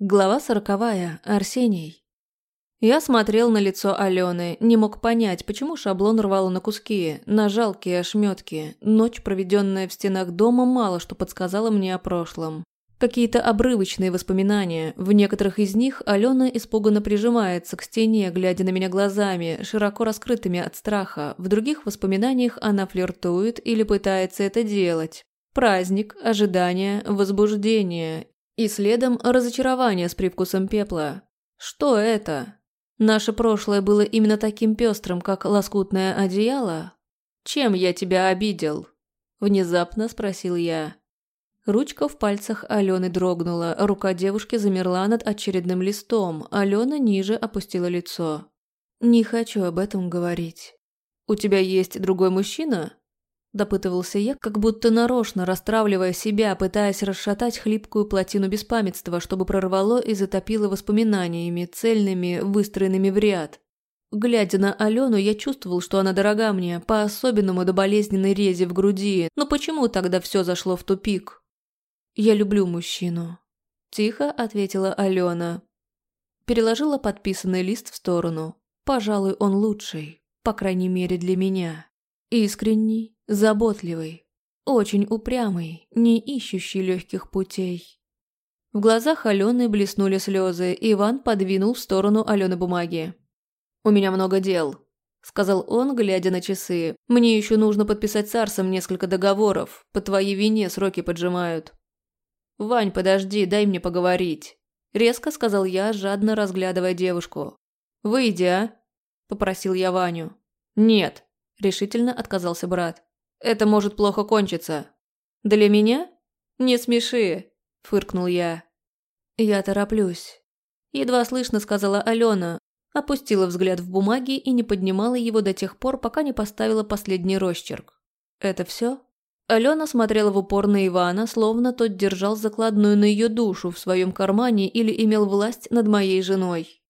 Глава сороковая. Арсений. Я смотрел на лицо Алены, не мог понять, почему шаблон рвало на куски, на жалкие ошметки. Ночь, проведенная в стенах дома, мало что подсказала мне о прошлом. Какие-то обрывочные воспоминания. В некоторых из них Алена испуганно прижимается к стене, глядя на меня глазами, широко раскрытыми от страха. В других воспоминаниях она флиртует или пытается это делать. Праздник, ожидание, возбуждение. И следом разочарование с привкусом пепла. Что это? Наше прошлое было именно таким пестрым, как лоскутное одеяло? Чем я тебя обидел? Внезапно спросил я. Ручка в пальцах Алены дрогнула, рука девушки замерла над очередным листом, Алена ниже опустила лицо. «Не хочу об этом говорить. У тебя есть другой мужчина?» Допытывался я, как будто нарочно расстравливая себя, пытаясь расшатать хлипкую плотину беспамятства, чтобы прорвало и затопило воспоминаниями, цельными, выстроенными в ряд. Глядя на Алену, я чувствовал, что она дорога мне, по-особенному до болезненной рези в груди. Но почему тогда все зашло в тупик? «Я люблю мужчину», – тихо ответила Алена. Переложила подписанный лист в сторону. «Пожалуй, он лучший, по крайней мере для меня. Искренний, Заботливый, очень упрямый, не ищущий легких путей. В глазах Алены блеснули слезы, и Иван подвинул в сторону Алены бумаги. «У меня много дел», – сказал он, глядя на часы. «Мне еще нужно подписать с Арсом несколько договоров. По твоей вине сроки поджимают». «Вань, подожди, дай мне поговорить», – резко сказал я, жадно разглядывая девушку. «Выйди, а?» – попросил я Ваню. «Нет», – решительно отказался брат. Это может плохо кончиться. Для меня? Не смеши, фыркнул я. Я тороплюсь. Едва слышно сказала Алена, опустила взгляд в бумаги и не поднимала его до тех пор, пока не поставила последний росчерк. Это все? Алена смотрела в упор на Ивана, словно тот держал закладную на ее душу в своем кармане или имел власть над моей женой.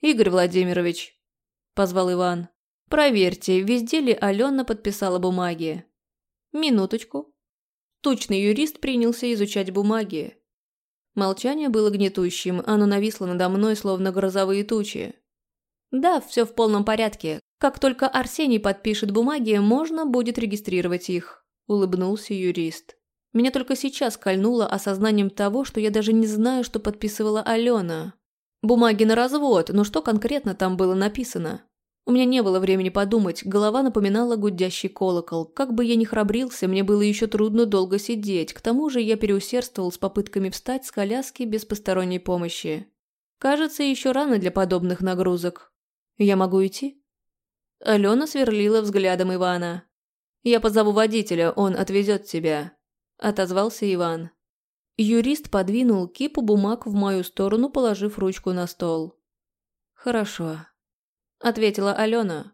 «Игорь Владимирович», – позвал Иван, – «проверьте, везде ли Алена подписала бумаги?» Минуточку. Тучный юрист принялся изучать бумаги. Молчание было гнетущим, оно нависло надо мной, словно грозовые тучи. Да, все в полном порядке. Как только Арсений подпишет бумаги, можно будет регистрировать их, улыбнулся юрист. Меня только сейчас кольнуло осознанием того, что я даже не знаю, что подписывала Алена. Бумаги на развод, но что конкретно там было написано? У меня не было времени подумать, голова напоминала гудящий колокол. Как бы я ни храбрился, мне было еще трудно долго сидеть. К тому же я переусердствовал с попытками встать с коляски без посторонней помощи. Кажется, еще рано для подобных нагрузок. Я могу идти? Алена сверлила взглядом Ивана. «Я позову водителя, он отвезет тебя», – отозвался Иван. Юрист подвинул кипу бумаг в мою сторону, положив ручку на стол. «Хорошо», – ответила Алена.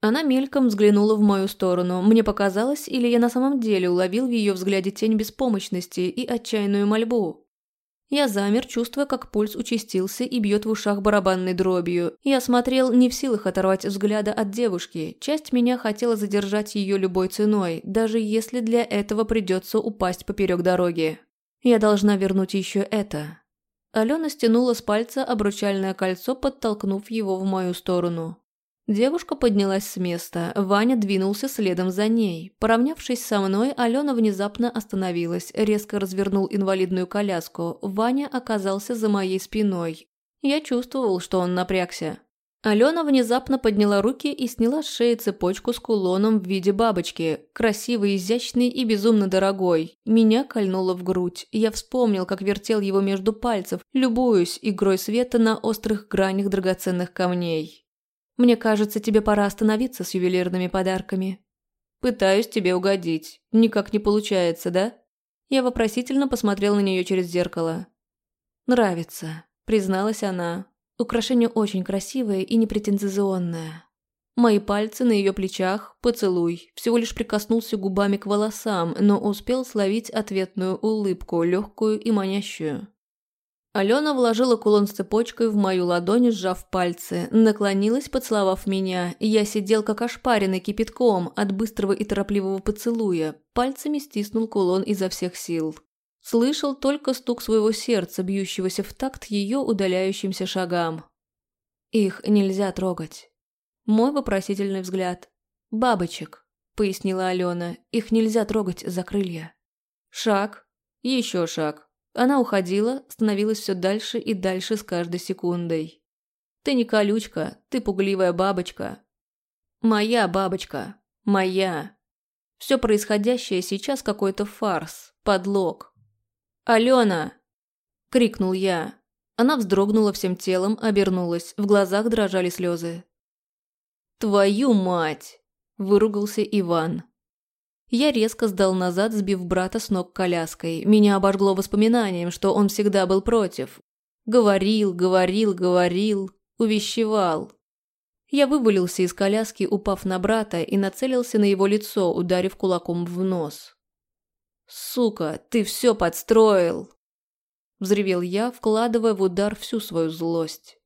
Она мельком взглянула в мою сторону. Мне показалось, или я на самом деле уловил в ее взгляде тень беспомощности и отчаянную мольбу. Я замер, чувствуя, как пульс участился и бьет в ушах барабанной дробью. Я смотрел, не в силах оторвать взгляда от девушки. Часть меня хотела задержать ее любой ценой, даже если для этого придется упасть поперек дороги. Я должна вернуть еще это. Алена стянула с пальца обручальное кольцо, подтолкнув его в мою сторону. Девушка поднялась с места, Ваня двинулся следом за ней. Поравнявшись со мной, Алена внезапно остановилась, резко развернул инвалидную коляску. Ваня оказался за моей спиной. Я чувствовал, что он напрягся. Алена внезапно подняла руки и сняла с шеи цепочку с кулоном в виде бабочки. Красивый, изящный и безумно дорогой. Меня кольнуло в грудь. Я вспомнил, как вертел его между пальцев, любуюсь игрой света на острых гранях драгоценных камней. «Мне кажется, тебе пора остановиться с ювелирными подарками». «Пытаюсь тебе угодить. Никак не получается, да?» Я вопросительно посмотрел на нее через зеркало. «Нравится», – призналась она. Украшение очень красивое и непретенциозное. Мои пальцы на ее плечах, поцелуй, всего лишь прикоснулся губами к волосам, но успел словить ответную улыбку, легкую и манящую. Алена вложила кулон с цепочкой в мою ладонь, сжав пальцы, наклонилась, поцеловав меня. Я сидел как ошпаренный кипятком от быстрого и торопливого поцелуя, пальцами стиснул кулон изо всех сил. Слышал только стук своего сердца, бьющегося в такт ее удаляющимся шагам. Их нельзя трогать. Мой вопросительный взгляд. «Бабочек», — пояснила Алена, — «их нельзя трогать за крылья». Шаг. Еще шаг. Она уходила, становилась все дальше и дальше с каждой секундой. «Ты не колючка, ты пугливая бабочка». «Моя бабочка. Моя». Все происходящее сейчас какой-то фарс, подлог. «Алена!» – крикнул я. Она вздрогнула всем телом, обернулась, в глазах дрожали слезы. «Твою мать!» – выругался Иван. Я резко сдал назад, сбив брата с ног коляской. Меня обожгло воспоминанием, что он всегда был против. Говорил, говорил, говорил, увещевал. Я вывалился из коляски, упав на брата, и нацелился на его лицо, ударив кулаком в нос. «Сука, ты все подстроил!» Взревел я, вкладывая в удар всю свою злость.